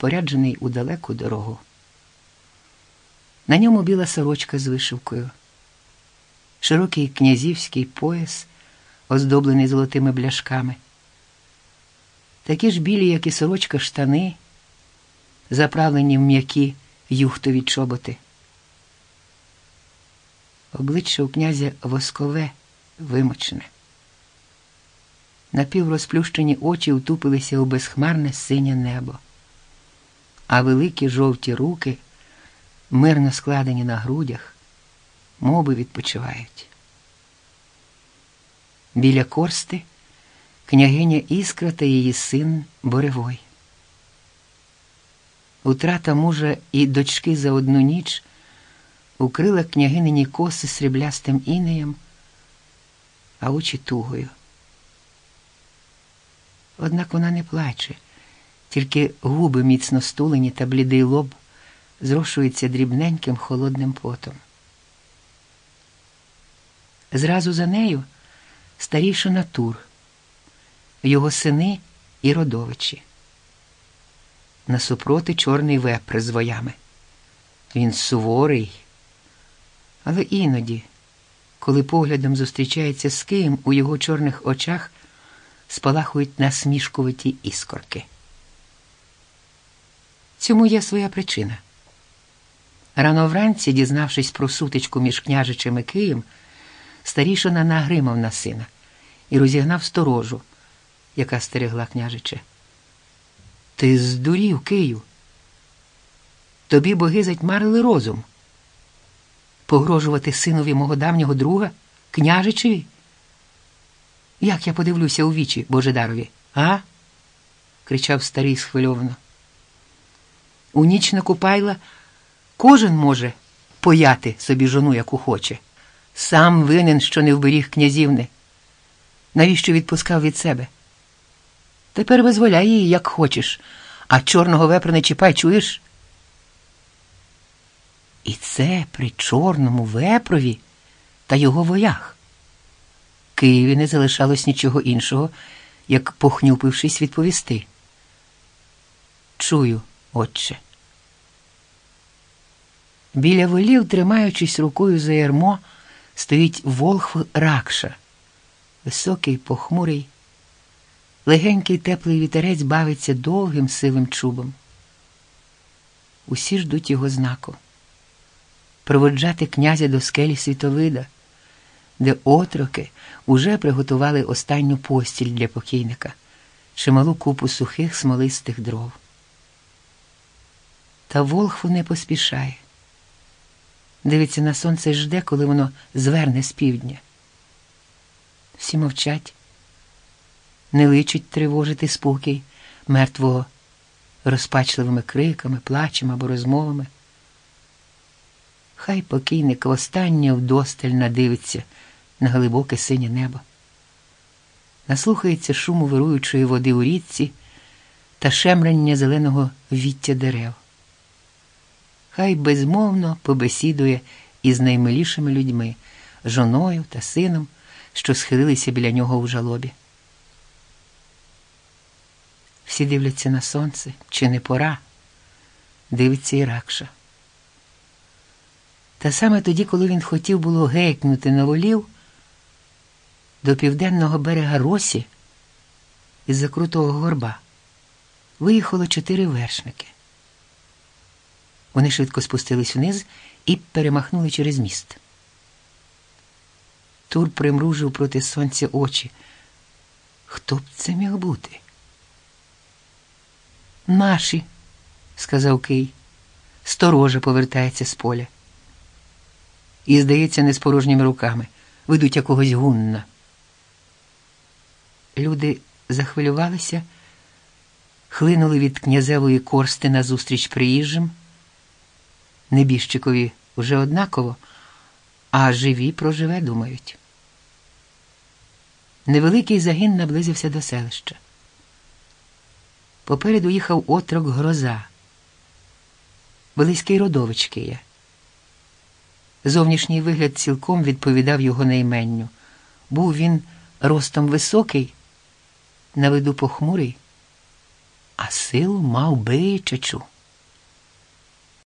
споряджений у далеку дорогу. На ньому біла сорочка з вишивкою, широкий князівський пояс, оздоблений золотими бляшками, такі ж білі, як і сорочка, штани, заправлені в м'які юхтові чоботи. Обличчя у князя воскове, вимочене. Напіврозплющені очі втупилися у безхмарне синє небо, а великі жовті руки, мирно складені на грудях, моби відпочивають. Біля корсти княгиня Іскра та її син Боревой. Утрата мужа і дочки за одну ніч укрила княгинині коси сріблястим інеєм, а очі тугою. Однак вона не плаче, тільки губи міцно стулені та блідий лоб зрошується дрібненьким холодним потом. Зразу за нею старішина Тур, його сини і родовичі. Насупроти чорний вепр з воями. Він суворий, але іноді, коли поглядом зустрічається з києм, у його чорних очах спалахують насмішкуваті іскорки. Цьому є своя причина. Рано вранці, дізнавшись про сутичку між княжичем і Києм, старішина нагримав на сина і розігнав сторожу, яка стерегла княжича. Ти здурів, Кию. Тобі боги затьмарили розум. Погрожувати синові мого давнього друга, княжичеві? Як я подивлюся у вічі Божедарові, а? кричав старий схвильовано. У ніч на Купайла кожен може пояти собі жону, яку хоче. Сам винен, що не вберіг князівни. Навіщо відпускав від себе? Тепер визволяй її, як хочеш, а чорного вепра не чіпай, чуєш? І це при чорному вепрові та його воях. Києві не залишалось нічого іншого, як, похнюпившись, відповісти. Чую, отче. Біля волів, тримаючись рукою за ярмо, стоїть волхв Ракша, високий, похмурий, легенький теплий вітерець бавиться довгим сивим чубом. Усі ждуть його знаку проводжати князя до скелі світовида, де отроки уже приготували останню постіль для покійника, чималу купу сухих смолистих дров. Та волхву не поспішає. Дивиться на сонце і жде, коли воно зверне з півдня. Всі мовчать, не личить тривожити спокій мертвого розпачливими криками, плачем або розмовами. Хай покійник востаннє вдосталь надивиться на глибоке синє небо, наслухається шуму вируючої води у річці та шемрання зеленого віття дерев. Хай безмовно побесідує із наймилішими людьми, жоною та сином, що схилилися біля нього у жалобі. Всі дивляться на сонце, чи не пора, дивиться Іракша. Та саме тоді, коли він хотів було гейкнути на волів, до південного берега Росі із закрутого горба виїхало чотири вершники. Вони швидко спустились вниз і перемахнули через міст. Тур примружив проти сонця очі. Хто б це міг бути? Наші, сказав Кий. Сторожа повертається з поля. І, здається, не з порожніми руками. Ведуть якогось гунна. Люди захвилювалися, хлинули від князевої корсти назустріч приїжджим. Небіжчикові вже однаково, а живі проживе, думають. Невеликий загін наблизився до селища. Попереду їхав отрок гроза, близький родович Кия. Зовнішній вигляд цілком відповідав його найменню. Був він ростом високий, на виду похмурий, а силу мав бичачу.